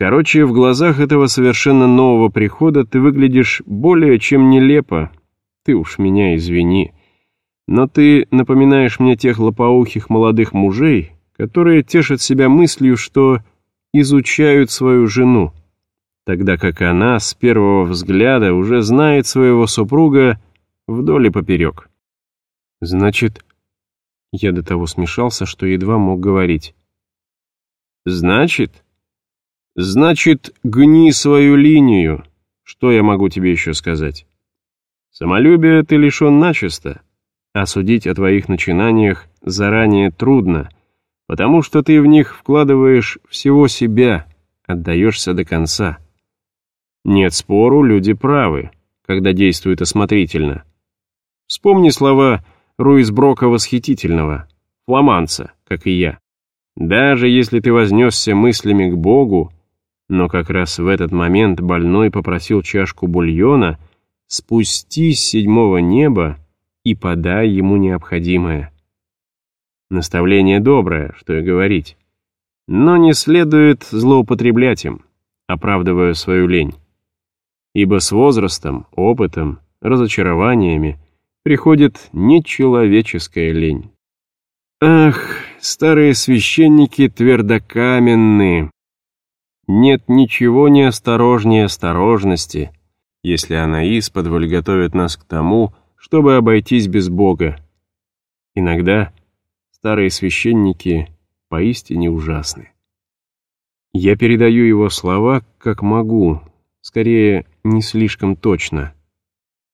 Короче, в глазах этого совершенно нового прихода ты выглядишь более чем нелепо. Ты уж меня извини. Но ты напоминаешь мне тех лопоухих молодых мужей, которые тешат себя мыслью, что изучают свою жену, тогда как она с первого взгляда уже знает своего супруга вдоль и поперек. Значит, я до того смешался, что едва мог говорить. Значит? Значит, гни свою линию. Что я могу тебе еще сказать? Самолюбие ты лишен начисто. А судить о твоих начинаниях заранее трудно, потому что ты в них вкладываешь всего себя, отдаешься до конца. Нет спору, люди правы, когда действуют осмотрительно. Вспомни слова Руисброка Восхитительного, фламанца, как и я. Даже если ты вознесся мыслями к Богу, но как раз в этот момент больной попросил чашку бульона, спустись с седьмого неба и подай ему необходимое. Наставление доброе, что и говорить. Но не следует злоупотреблять им, оправдывая свою лень. Ибо с возрастом, опытом, разочарованиями приходит нечеловеческая лень. Ах, старые священники твердокаменные, нет ничего неосторожнее осторожности, если она исподволь готовит нас к тому, чтобы обойтись без Бога. Иногда старые священники поистине ужасны. Я передаю его слова, как могу, скорее, не слишком точно.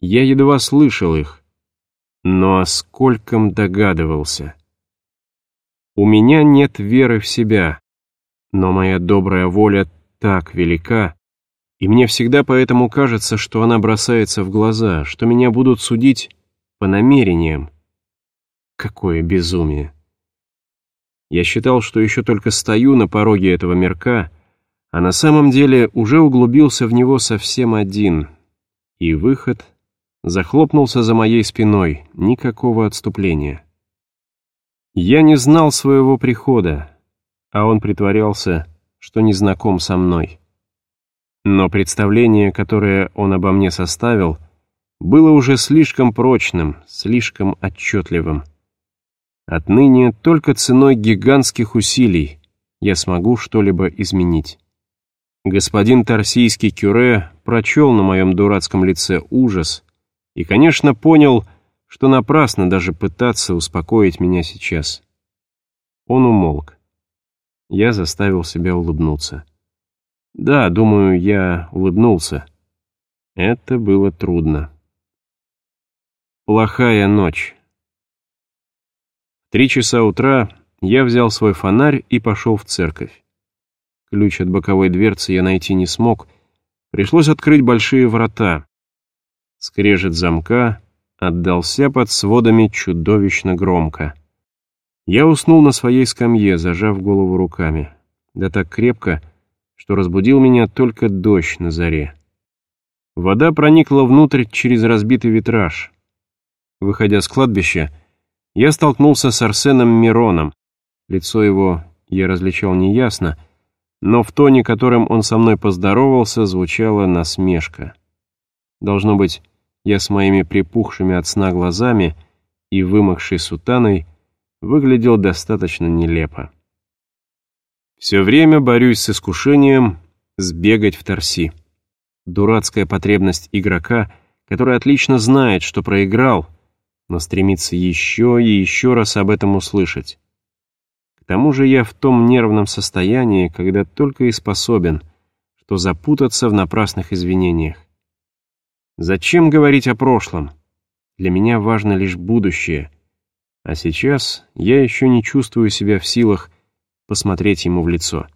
Я едва слышал их, но о скольком догадывался. У меня нет веры в себя, но моя добрая воля так велика, и мне всегда поэтому кажется, что она бросается в глаза, что меня будут судить по намерениям. Какое безумие! Я считал, что еще только стою на пороге этого мирка, а на самом деле уже углубился в него совсем один. И выход захлопнулся за моей спиной, никакого отступления. Я не знал своего прихода, а он притворялся, что не знаком со мной. Но представление, которое он обо мне составил, было уже слишком прочным, слишком отчетливым. Отныне только ценой гигантских усилий я смогу что-либо изменить. Господин Тарсийский Кюре прочел на моем дурацком лице ужас и, конечно, понял, что напрасно даже пытаться успокоить меня сейчас. Он умолк. Я заставил себя улыбнуться. Да, думаю, я улыбнулся. Это было трудно. Плохая ночь. В три часа утра я взял свой фонарь и пошел в церковь. Ключ от боковой дверцы я найти не смог. Пришлось открыть большие врата. Скрежет замка отдался под сводами чудовищно громко. Я уснул на своей скамье, зажав голову руками. Да так крепко, что разбудил меня только дождь на заре. Вода проникла внутрь через разбитый витраж. Выходя с кладбища, я столкнулся с Арсеном Мироном. Лицо его я различал неясно, но в тоне, которым он со мной поздоровался, звучала насмешка. Должно быть, я с моими припухшими от сна глазами и вымокшей сутаной выглядел достаточно нелепо. Все время борюсь с искушением сбегать в торси. Дурацкая потребность игрока, который отлично знает, что проиграл, но стремится еще и еще раз об этом услышать. К тому же я в том нервном состоянии, когда только и способен, что запутаться в напрасных извинениях. Зачем говорить о прошлом? Для меня важно лишь будущее, а сейчас я еще не чувствую себя в силах посмотреть ему в лицо.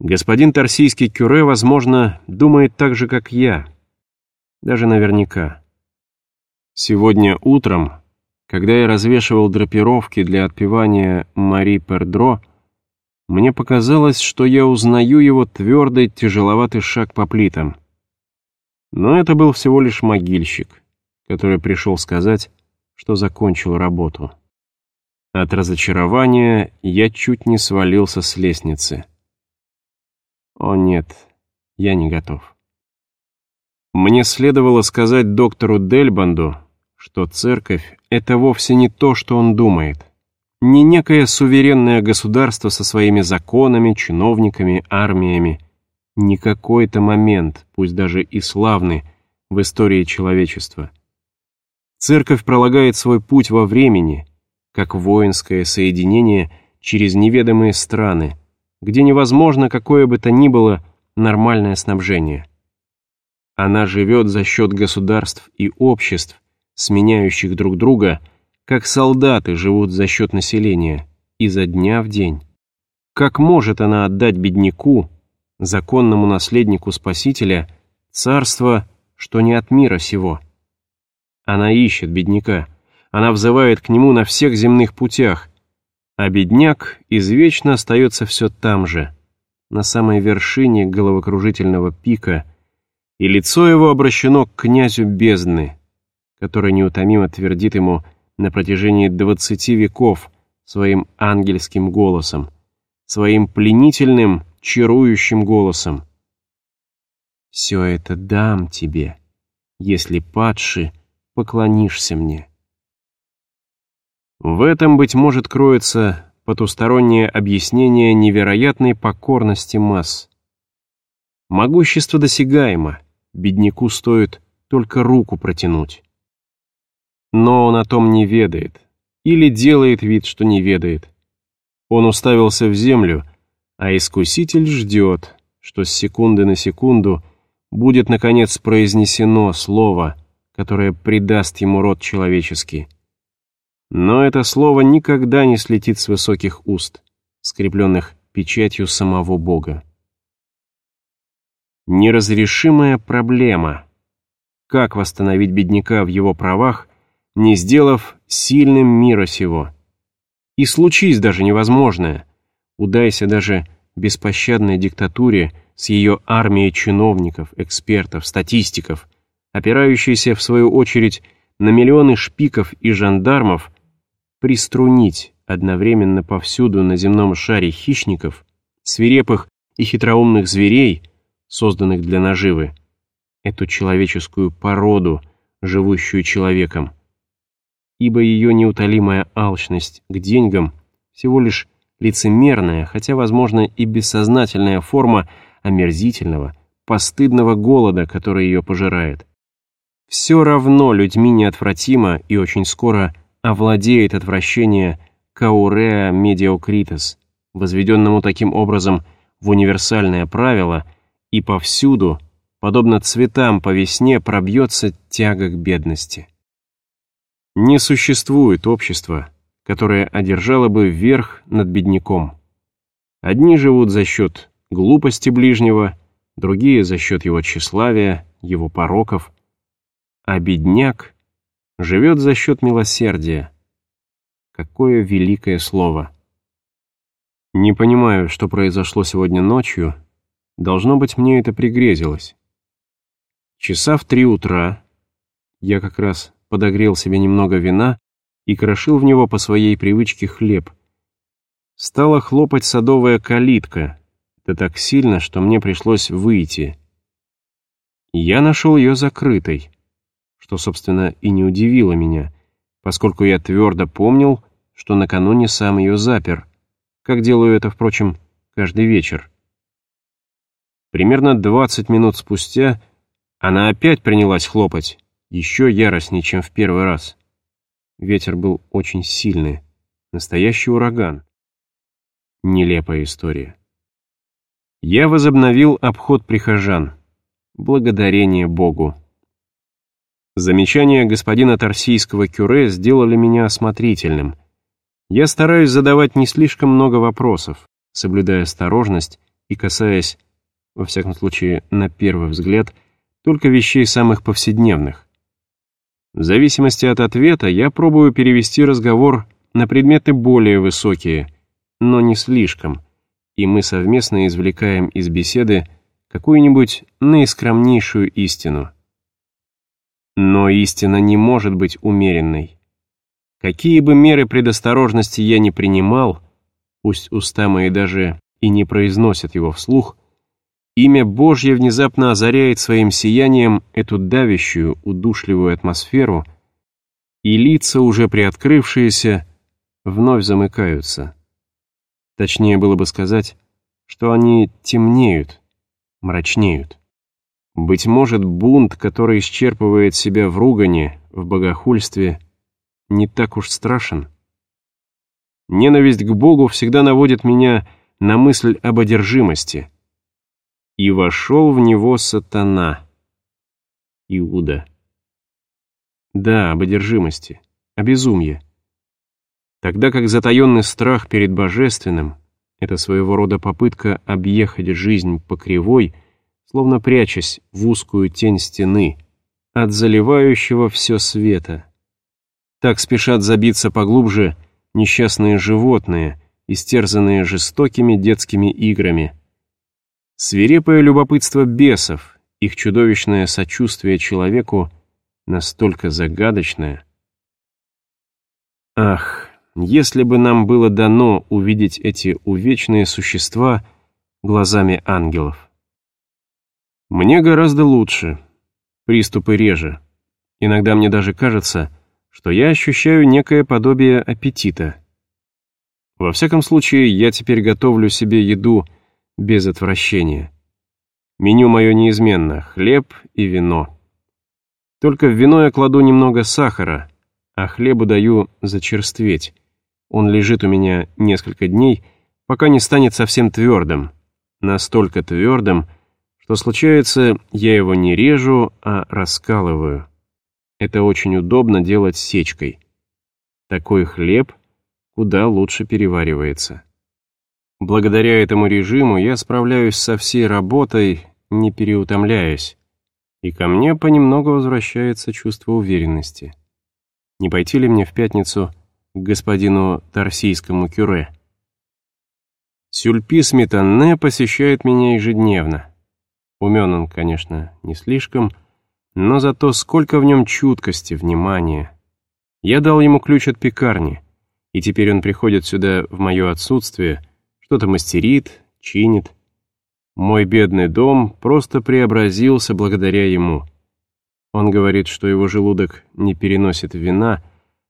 Господин Тарсийский Кюре, возможно, думает так же, как я. Даже наверняка. Сегодня утром, когда я развешивал драпировки для отпевания Мари Пердро, мне показалось, что я узнаю его твердый, тяжеловатый шаг по плитам. Но это был всего лишь могильщик, который пришел сказать, что закончил работу. От разочарования я чуть не свалился с лестницы. О нет, я не готов. Мне следовало сказать доктору Дельбанду, что церковь — это вовсе не то, что он думает. Не некое суверенное государство со своими законами, чиновниками, армиями. Не какой-то момент, пусть даже и славный, в истории человечества. Церковь пролагает свой путь во времени, как воинское соединение через неведомые страны, где невозможно какое бы то ни было нормальное снабжение. Она живет за счет государств и обществ, сменяющих друг друга, как солдаты живут за счет населения, изо дня в день. Как может она отдать бедняку, законному наследнику Спасителя, царство, что не от мира сего? Она ищет бедняка, она взывает к нему на всех земных путях, а бедняк извечно остается все там же, на самой вершине головокружительного пика, и лицо его обращено к князю бездны, который неутомимо твердит ему на протяжении двадцати веков своим ангельским голосом, своим пленительным, чарующим голосом. «Все это дам тебе, если, падши, поклонишься мне». В этом, быть может, кроется потустороннее объяснение невероятной покорности масс. Могущество досягаемо, бедняку стоит только руку протянуть. Но он о том не ведает. Или делает вид, что не ведает. Он уставился в землю, а искуситель ждет, что с секунды на секунду будет, наконец, произнесено слово, которое придаст ему род человеческий. Но это слово никогда не слетит с высоких уст, скрепленных печатью самого Бога. Неразрешимая проблема. Как восстановить бедняка в его правах, не сделав сильным мира сего. И случись даже невозможное, удайся даже беспощадной диктатуре с ее армией чиновников, экспертов, статистиков, опирающейся, в свою очередь, на миллионы шпиков и жандармов, приструнить одновременно повсюду на земном шаре хищников, свирепых и хитроумных зверей, созданных для наживы, эту человеческую породу, живущую человеком, ибо ее неутолимая алчность к деньгам всего лишь лицемерная, хотя, возможно, и бессознательная форма омерзительного, постыдного голода, который ее пожирает. Все равно людьми неотвратимо и очень скоро овладеет отвращение кауреа медиокритес, возведенному таким образом в универсальное правило, и повсюду, подобно цветам по весне, пробьется тяга к бедности. Не существует общества, которое одержало бы верх над бедняком. Одни живут за счет глупости ближнего, другие за счет его тщеславия, его пороков, а бедняк живет за счет милосердия. Какое великое слово! Не понимаю, что произошло сегодня ночью, должно быть, мне это пригрезилось. Часа в три утра я как раз подогрел себе немного вина и крошил в него по своей привычке хлеб. Стала хлопать садовая калитка, да так сильно, что мне пришлось выйти. Я нашел ее закрытой, что, собственно, и не удивило меня, поскольку я твердо помнил, что накануне сам ее запер, как делаю это, впрочем, каждый вечер. Примерно двадцать минут спустя она опять принялась хлопать, еще яростнее, чем в первый раз. Ветер был очень сильный, настоящий ураган. Нелепая история. Я возобновил обход прихожан. Благодарение Богу. Замечания господина Тарсийского кюре сделали меня осмотрительным. Я стараюсь задавать не слишком много вопросов, соблюдая осторожность и касаясь, во всяком случае, на первый взгляд, только вещей самых повседневных. В зависимости от ответа я пробую перевести разговор на предметы более высокие, но не слишком, и мы совместно извлекаем из беседы какую-нибудь наискромнейшую истину. Но истина не может быть умеренной. Какие бы меры предосторожности я ни принимал, пусть уста мои даже и не произносят его вслух, Имя Божье внезапно озаряет своим сиянием эту давящую, удушливую атмосферу, и лица, уже приоткрывшиеся, вновь замыкаются. Точнее было бы сказать, что они темнеют, мрачнеют. Быть может, бунт, который исчерпывает себя в ругане, в богохульстве, не так уж страшен. Ненависть к Богу всегда наводит меня на мысль об одержимости. И вошел в него сатана, Иуда. Да, об одержимости, о безумье. Тогда как затаенный страх перед божественным — это своего рода попытка объехать жизнь по кривой, словно прячась в узкую тень стены, от заливающего все света. Так спешат забиться поглубже несчастные животные, истерзанные жестокими детскими играми. Свирепое любопытство бесов, их чудовищное сочувствие человеку настолько загадочное. Ах, если бы нам было дано увидеть эти увечные существа глазами ангелов. Мне гораздо лучше, приступы реже. Иногда мне даже кажется, что я ощущаю некое подобие аппетита. Во всяком случае, я теперь готовлю себе еду без отвращения. Меню мое неизменно — хлеб и вино. Только в вино я кладу немного сахара, а хлебу даю зачерстветь, он лежит у меня несколько дней, пока не станет совсем твердым. Настолько твердым, что случается, я его не режу, а раскалываю. Это очень удобно делать сечкой. Такой хлеб куда лучше переваривается. Благодаря этому режиму я справляюсь со всей работой, не переутомляясь, и ко мне понемногу возвращается чувство уверенности. Не пойти ли мне в пятницу к господину Тарсийскому кюре. Сюльпис Метанне посещает меня ежедневно. Умен он, конечно, не слишком, но зато сколько в нем чуткости, внимания. Я дал ему ключ от пекарни, и теперь он приходит сюда в мое отсутствие, что-то мастерит, чинит. Мой бедный дом просто преобразился благодаря ему. Он говорит, что его желудок не переносит вина,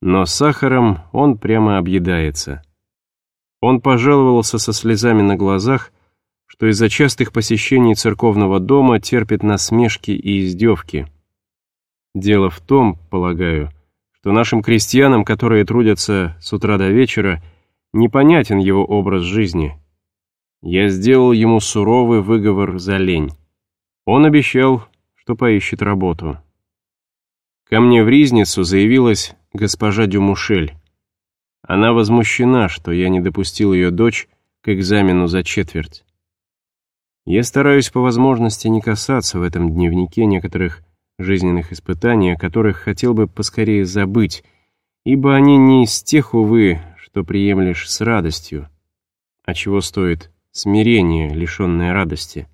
но сахаром он прямо объедается. Он пожаловался со слезами на глазах, что из-за частых посещений церковного дома терпит насмешки и издевки. Дело в том, полагаю, что нашим крестьянам, которые трудятся с утра до вечера, непонятен его образ жизни. Я сделал ему суровый выговор за лень. Он обещал, что поищет работу. Ко мне в Ризницу заявилась госпожа Дюмушель. Она возмущена, что я не допустил ее дочь к экзамену за четверть. Я стараюсь по возможности не касаться в этом дневнике некоторых жизненных испытаний, о которых хотел бы поскорее забыть, ибо они не из тех, увы, что приемлешь с радостью, а чего стоит смирение, лишенное радости.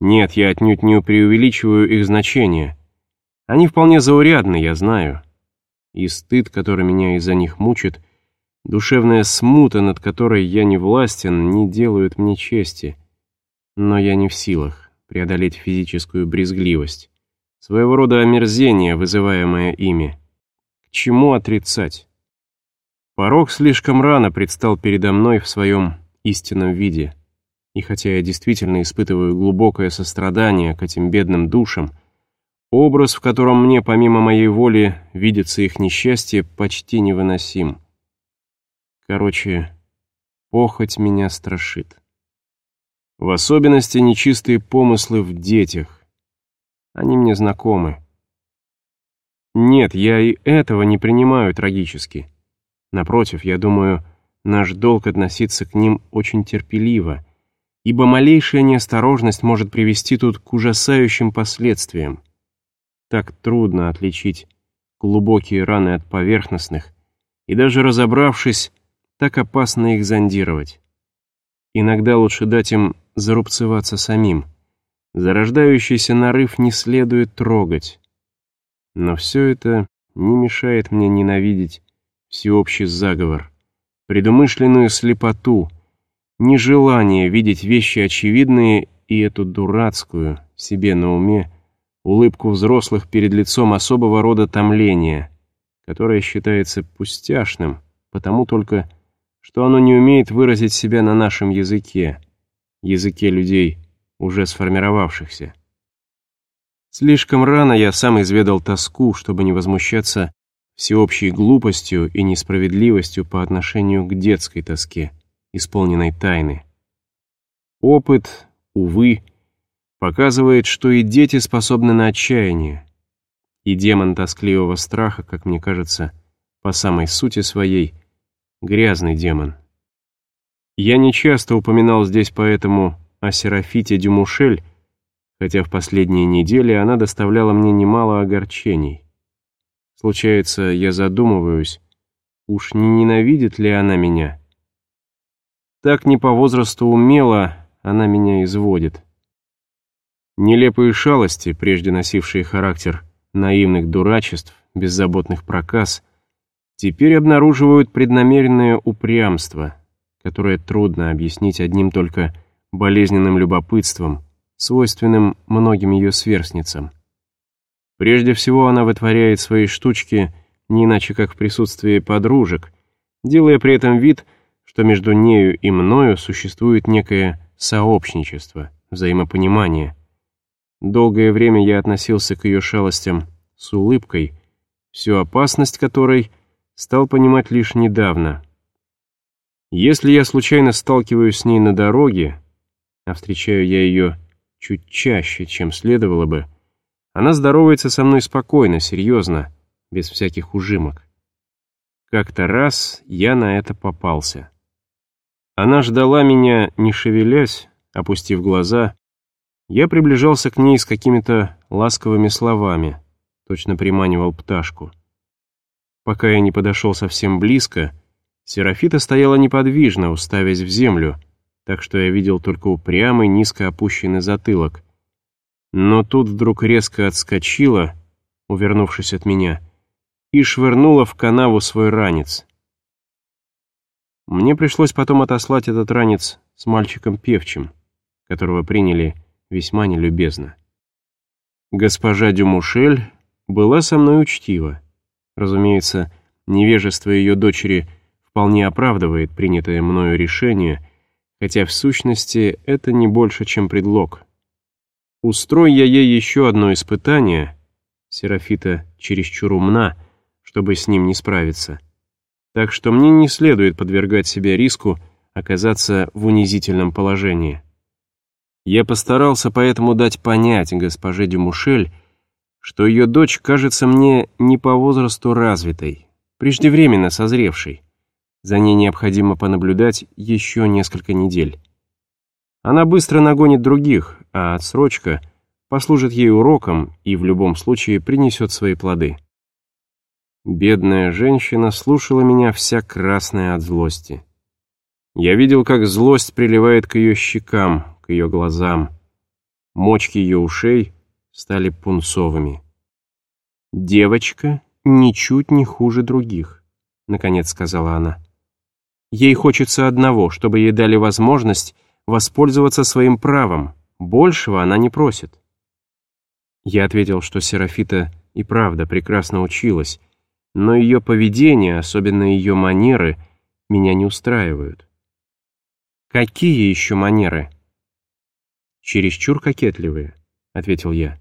Нет, я отнюдь не преувеличиваю их значение. Они вполне заурядны, я знаю и стыд, который меня из-за них мучит, душевная смута, над которой я не властен, не делают мне чести. Но я не в силах преодолеть физическую брезгливость, своего рода омерзение, вызываемое ими. К чему отрицать? Порог слишком рано предстал передо мной в своем истинном виде, и хотя я действительно испытываю глубокое сострадание к этим бедным душам, Образ, в котором мне, помимо моей воли, видится их несчастье, почти невыносим. Короче, похоть меня страшит. В особенности нечистые помыслы в детях. Они мне знакомы. Нет, я и этого не принимаю трагически. Напротив, я думаю, наш долг относиться к ним очень терпеливо, ибо малейшая неосторожность может привести тут к ужасающим последствиям. Так трудно отличить глубокие раны от поверхностных, и даже разобравшись, так опасно их зондировать. Иногда лучше дать им зарубцеваться самим. Зарождающийся нарыв не следует трогать. Но все это не мешает мне ненавидеть всеобщий заговор, предумышленную слепоту, нежелание видеть вещи очевидные и эту дурацкую, себе на уме, улыбку взрослых перед лицом особого рода томления, которое считается пустяшным, потому только, что оно не умеет выразить себя на нашем языке, языке людей, уже сформировавшихся. Слишком рано я сам изведал тоску, чтобы не возмущаться всеобщей глупостью и несправедливостью по отношению к детской тоске, исполненной тайны. Опыт, увы, показывает, что и дети способны на отчаяние. И демон тоскливого страха, как мне кажется, по самой сути своей, грязный демон. Я не часто упоминал здесь поэтому о Серафите Дюмушель, хотя в последние недели она доставляла мне немало огорчений. Случается, я задумываюсь, уж не ненавидит ли она меня? Так не по возрасту умело она меня изводит. Нелепые шалости, прежде носившие характер наивных дурачеств, беззаботных проказ, теперь обнаруживают преднамеренное упрямство, которое трудно объяснить одним только болезненным любопытством, свойственным многим ее сверстницам. Прежде всего она вытворяет свои штучки не иначе как в присутствии подружек, делая при этом вид, что между нею и мною существует некое сообщничество, взаимопонимание. Долгое время я относился к ее шалостям с улыбкой, всю опасность которой стал понимать лишь недавно. Если я случайно сталкиваюсь с ней на дороге, а встречаю я ее чуть чаще, чем следовало бы, она здоровается со мной спокойно, серьезно, без всяких ужимок. Как-то раз я на это попался. Она ждала меня, не шевелясь, опустив глаза. Я приближался к ней с какими-то ласковыми словами, точно приманивал пташку. Пока я не подошел совсем близко, Серафита стояла неподвижно, уставясь в землю, так что я видел только упрямый, низко опущенный затылок. Но тут вдруг резко отскочила, увернувшись от меня, и швырнула в канаву свой ранец. Мне пришлось потом отослать этот ранец с мальчиком певчим, которого приняли весьма нелюбезно. Госпожа Дюмушель была со мной учтива. Разумеется, невежество ее дочери вполне оправдывает принятое мною решение — хотя в сущности это не больше, чем предлог. Устрой я ей еще одно испытание, Серафита чересчур умна, чтобы с ним не справиться. Так что мне не следует подвергать себя риску оказаться в унизительном положении. Я постарался поэтому дать понять госпоже Дюмушель, что ее дочь кажется мне не по возрасту развитой, преждевременно созревшей, за ней необходимо понаблюдать еще несколько недель. Она быстро нагонит других, а отсрочка послужит ей уроком и в любом случае принесет свои плоды. Бедная женщина слушала меня вся красная от злости. Я видел, как злость приливает к ее щекам, к ее глазам. Мочки ее ушей стали пунцовыми. «Девочка ничуть не хуже других», — наконец сказала она. Ей хочется одного, чтобы ей дали возможность воспользоваться своим правом. Большего она не просит. Я ответил, что Серафита и правда прекрасно училась, но ее поведение, особенно ее манеры, меня не устраивают. «Какие еще манеры?» «Чересчур кокетливые», — ответил я.